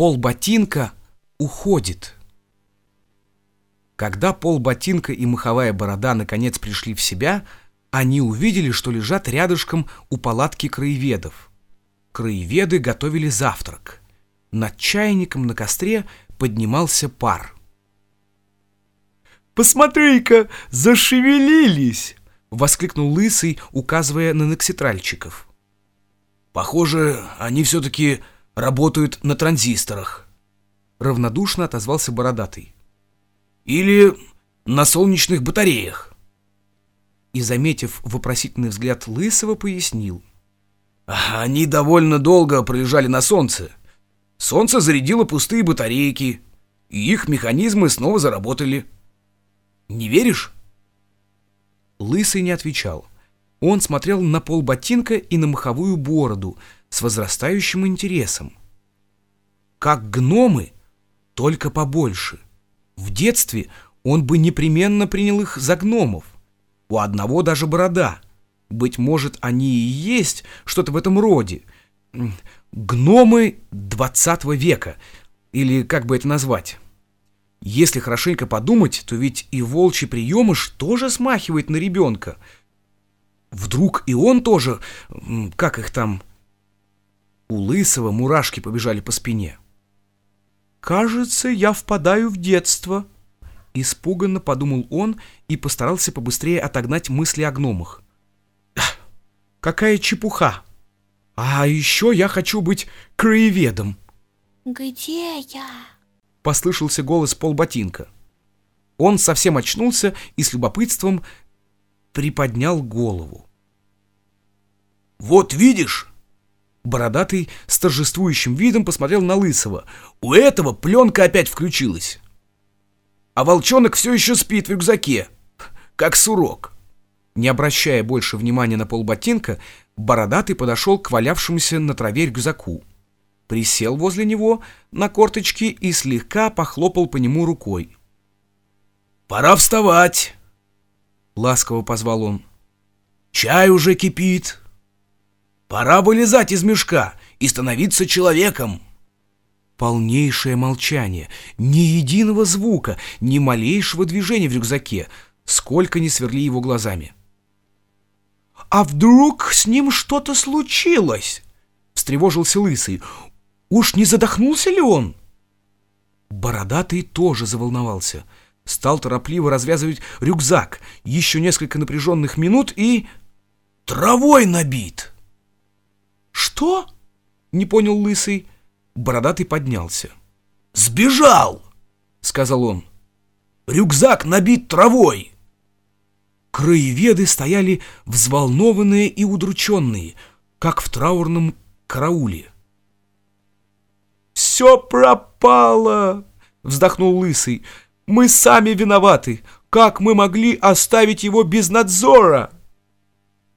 Пол ботинка уходит. Когда пол ботинка и маховая борода наконец пришли в себя, они увидели, что лежат рядышком у палатки краеведов. Краеведы готовили завтрак. Над чайником на костре поднимался пар. «Посмотри-ка, зашевелились!» — воскликнул Лысый, указывая на нокситральчиков. «Похоже, они все-таки работают на транзисторах», — равнодушно отозвался Бородатый. «Или на солнечных батареях». И, заметив вопросительный взгляд Лысого, пояснил. «Они довольно долго пролежали на солнце. Солнце зарядило пустые батарейки, и их механизмы снова заработали. Не веришь?» Лысый не отвечал. Он смотрел на пол ботинка и на маховую бороду с возрастающим интересом. Как гномы, только побольше. В детстве он бы непременно принял их за гномов. У одного даже борода. Быть может, они и есть что-то в этом роде. Гномы 20 века, или как бы это назвать. Если хорошенько подумать, то ведь и волчий приемыш тоже смахивает на ребенка. Вдруг и он тоже, как их там... У Лысого мурашки побежали по спине. «Кажется, я впадаю в детство», — испуганно подумал он и постарался побыстрее отогнать мысли о гномах. «Какая чепуха! А еще я хочу быть краеведом!» «Где я?» — послышался голос полботинка. Он совсем очнулся и с любопытством приподнял голову. «Вот видишь!» Бородатый с торжествующим видом посмотрел на Лысого. «У этого пленка опять включилась. А волчонок все еще спит в рюкзаке, как сурок». Не обращая больше внимания на полботинка, Бородатый подошел к валявшемуся на траве рюкзаку присел возле него на корточки и слегка похлопал по нему рукой. «Пора вставать!» — ласково позвал он. «Чай уже кипит. Пора вылезать из мешка и становиться человеком!» Полнейшее молчание, ни единого звука, ни малейшего движения в рюкзаке, сколько ни сверли его глазами. «А вдруг с ним что-то случилось?» — встревожился Лысый. Уж не задохнулся ли он? Бородатый тоже заволновался. Стал торопливо развязывать рюкзак. Еще несколько напряженных минут и... Травой набит! Что? Не понял Лысый. Бородатый поднялся. Сбежал! Сказал он. Рюкзак набит травой! Краеведы стояли взволнованные и удрученные, как в траурном карауле. «Все пропало!» — вздохнул Лысый. «Мы сами виноваты! Как мы могли оставить его без надзора?»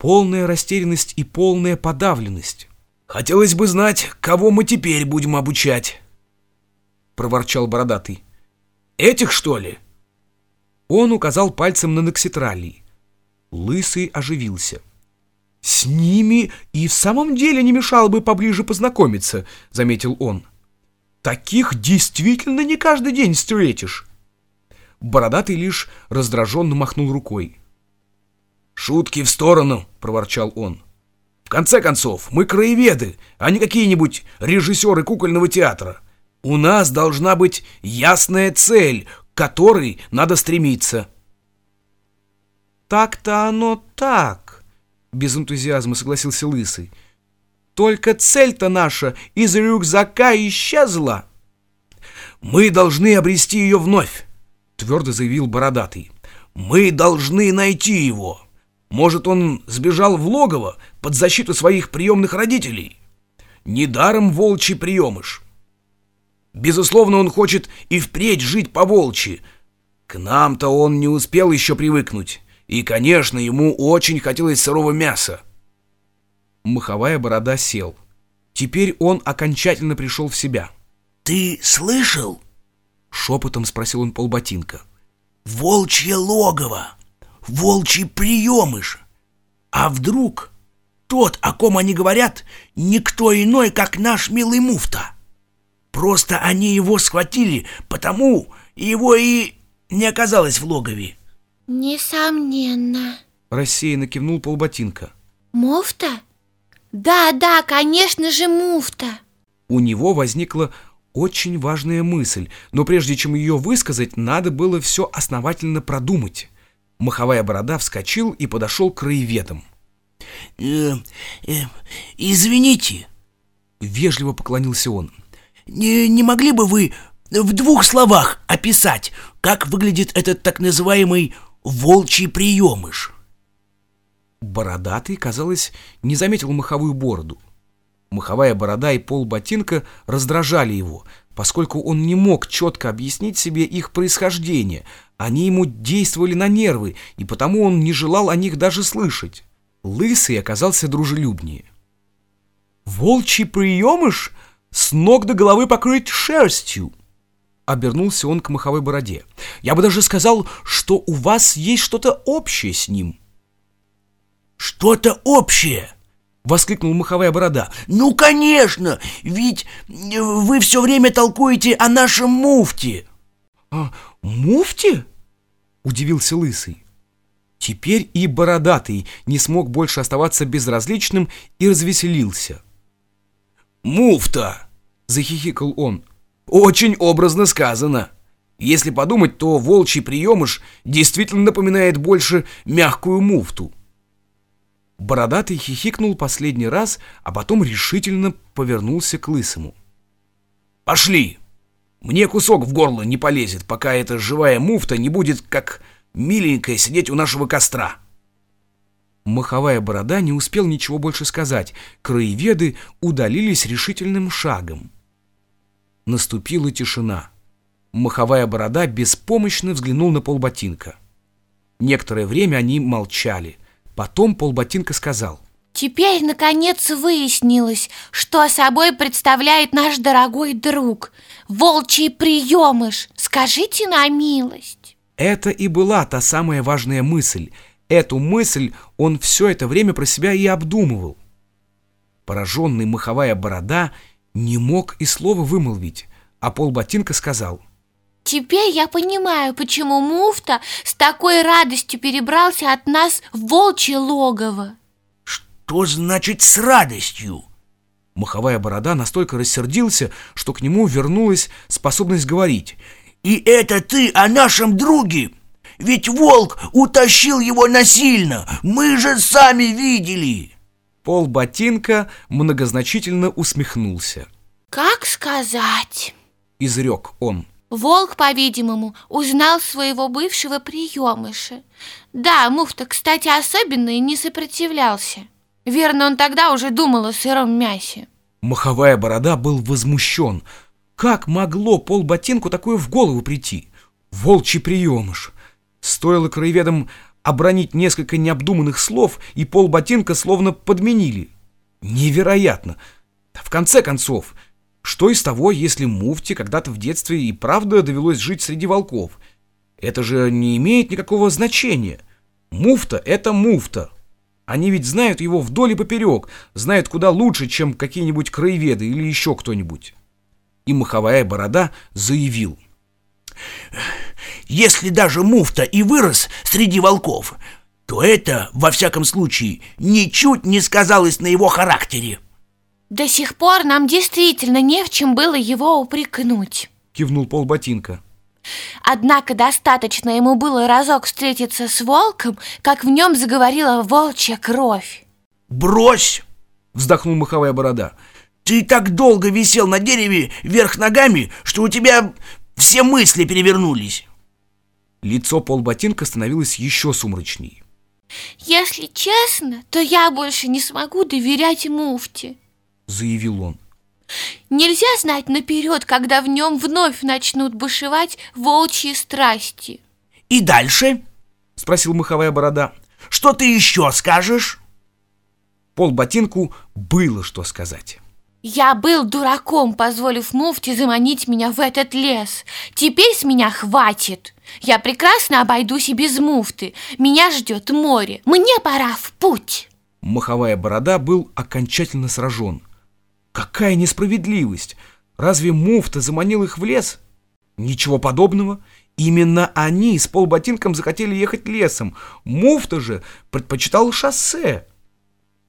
Полная растерянность и полная подавленность. «Хотелось бы знать, кого мы теперь будем обучать!» — проворчал Бородатый. «Этих, что ли?» Он указал пальцем на Нокситралий. Лысый оживился. «С ними и в самом деле не мешало бы поближе познакомиться», — заметил он. Таких действительно не каждый день встретишь. Бородатый лишь раздраженно махнул рукой. «Шутки в сторону!» — проворчал он. «В конце концов, мы краеведы, а не какие-нибудь режиссеры кукольного театра. У нас должна быть ясная цель, к которой надо стремиться». «Так-то оно так!» — без энтузиазма согласился Лысый. Только цель-то наша из рюкзака исчезла. Мы должны обрести ее вновь, твердо заявил Бородатый. Мы должны найти его. Может, он сбежал в логово под защиту своих приемных родителей? Недаром волчий приемыш. Безусловно, он хочет и впредь жить по-волчьи. К нам-то он не успел еще привыкнуть. И, конечно, ему очень хотелось сырого мяса. Маховая борода сел. Теперь он окончательно пришел в себя. «Ты слышал?» — шепотом спросил он полботинка. «Волчье логово! Волчий приемыш! А вдруг тот, о ком они говорят, никто иной, как наш милый муфта? Просто они его схватили, потому его и не оказалось в логове. Несомненно. Рассеянно кивнул полботинка. Муфта? Да, да, конечно же, муфта. У него возникла очень важная мысль, но прежде чем ее высказать, надо было все основательно продумать. Маховая борода вскочил и подошел к краеведам. Э, э, «Извините», — вежливо поклонился он. Не, «Не могли бы вы в двух словах описать, как выглядит этот так называемый волчий приемыш?» Бородатый, казалось, не заметил маховую бороду. Маховая борода и пол ботинка раздражали его, поскольку он не мог четко объяснить себе их происхождение. Они ему действовали на нервы, и потому он не желал о них даже слышать. Лысый оказался дружелюбнее. «Волчий приемыш с ног до головы покрыть шерстью!» Обернулся он к маховой бороде. «Я бы даже сказал, что у вас есть что-то общее с ним». «Что-то общее!» — воскликнул маховая борода. «Ну, конечно! Ведь вы все время толкуете о нашем муфте!» «А, муфте?» — удивился лысый. Теперь и бородатый не смог больше оставаться безразличным и развеселился. «Муфта!» — захихикал он. «Очень образно сказано. Если подумать, то волчий приемыш действительно напоминает больше мягкую муфту». Бородатый хихикнул последний раз, а потом решительно повернулся к лысому. «Пошли! Мне кусок в горло не полезет, пока эта живая муфта не будет как миленькая сидеть у нашего костра». Маховая борода не успел ничего больше сказать. Краеведы удалились решительным шагом. Наступила тишина. Маховая борода беспомощно взглянул на полботинка. Некоторое время они молчали. Потом полботинка сказал. Теперь, наконец, выяснилось, что собой представляет наш дорогой друг. Волчий приемыш. Скажите на милость. Это и была та самая важная мысль. Эту мысль он все это время про себя и обдумывал. Пораженный маховая борода не мог и слова вымолвить, а полботинка сказал — Теперь я понимаю, почему муфта с такой радостью перебрался от нас в волчье логово. Что значит с радостью? Маховая борода настолько рассердился, что к нему вернулась способность говорить. И это ты о нашем друге? Ведь волк утащил его насильно, мы же сами видели. Пол ботинка многозначительно усмехнулся. Как сказать? Изрек он. Волк, по-видимому, узнал своего бывшего приемыша. Да, муфта, кстати, особенно и не сопротивлялся. Верно, он тогда уже думал о сыром мясе. Маховая борода был возмущен. Как могло полботинку такое в голову прийти? Волчий приемыш. Стоило краеведам обронить несколько необдуманных слов, и полботинка словно подменили. Невероятно! В конце концов, что из того, если муфте когда-то в детстве и правда довелось жить среди волков? Это же не имеет никакого значения. Муфта — это муфта. Они ведь знают его вдоль и поперек, знают куда лучше, чем какие-нибудь краеведы или еще кто-нибудь. И маховая борода заявил. «Если даже муфта и вырос среди волков, то это, во всяком случае, ничуть не сказалось на его характере». До сих пор нам действительно не в чем было его упрекнуть Кивнул полботинка Однако достаточно ему было разок встретиться с волком, как в нем заговорила волчья кровь «Брось!» — вздохнул маховая борода «Ты так долго висел на дереве вверх ногами, что у тебя все мысли перевернулись!» Лицо полботинка становилось еще сумрачней Если честно, то я больше не смогу доверять муфте заявил он. Нельзя знать наперед, когда в нем вновь начнут бушевать волчьи страсти. И дальше? Спросил маховая борода. Что ты еще скажешь? Пол ботинку было что сказать. Я был дураком, позволив муфте заманить меня в этот лес. Теперь с меня хватит. Я прекрасно обойдусь и без муфты. Меня ждет море. Мне пора в путь. Маховая борода был окончательно сражен. Какая несправедливость! Разве муфта заманил их в лес? Ничего подобного. Именно они с полботинком захотели ехать лесом. Муфта же предпочитал шоссе.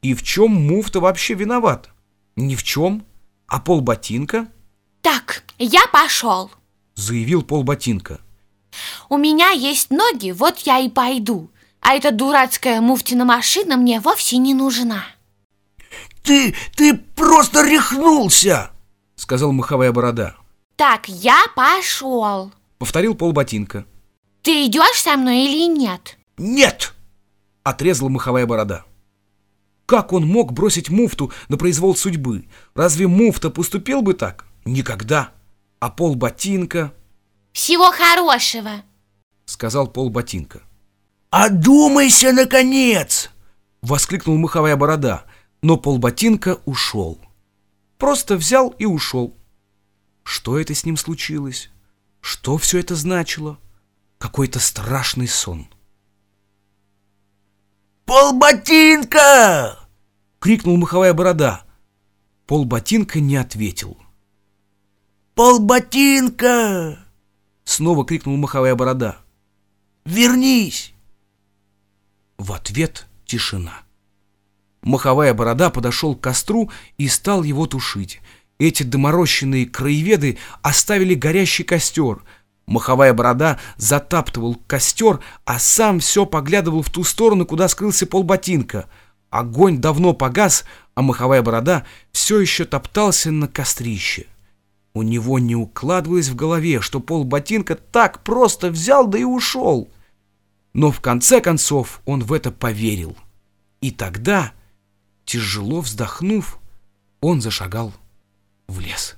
И в чем муфта вообще виноват? Ни в чем. А полботинка? Так, я пошел. Заявил полботинка. У меня есть ноги, вот я и пойду. А эта дурацкая муфтина машина мне вовсе не нужна. Ты, ты просто рехнулся, сказал маховая борода. Так, я пошел. Повторил полботинка. Ты идешь со мной или нет? Нет, отрезала маховая борода. Как он мог бросить муфту на произвол судьбы? Разве муфта поступил бы так? Никогда. А полботинка... Всего хорошего, сказал полботинка. «Одумайся, наконец!» — воскликнул маховая борода, но полботинка ушел. Просто взял и ушел. Что это с ним случилось? Что все это значило? Какой-то страшный сон. «Полботинка!» — крикнул маховая борода. Полботинка не ответил. «Полботинка!» — снова крикнул маховая борода. «Вернись!» В ответ тишина. Маховая борода подошел к костру и стал его тушить. Эти доморощенные краеведы оставили горящий костер. Маховая борода затаптывал костер, а сам все поглядывал в ту сторону, куда скрылся полботинка. Огонь давно погас, а маховая борода все еще топтался на кострище. У него не укладывалось в голове, что полботинка так просто взял да и ушел. Но в конце концов он в это поверил. И тогда, тяжело вздохнув, он зашагал в лес.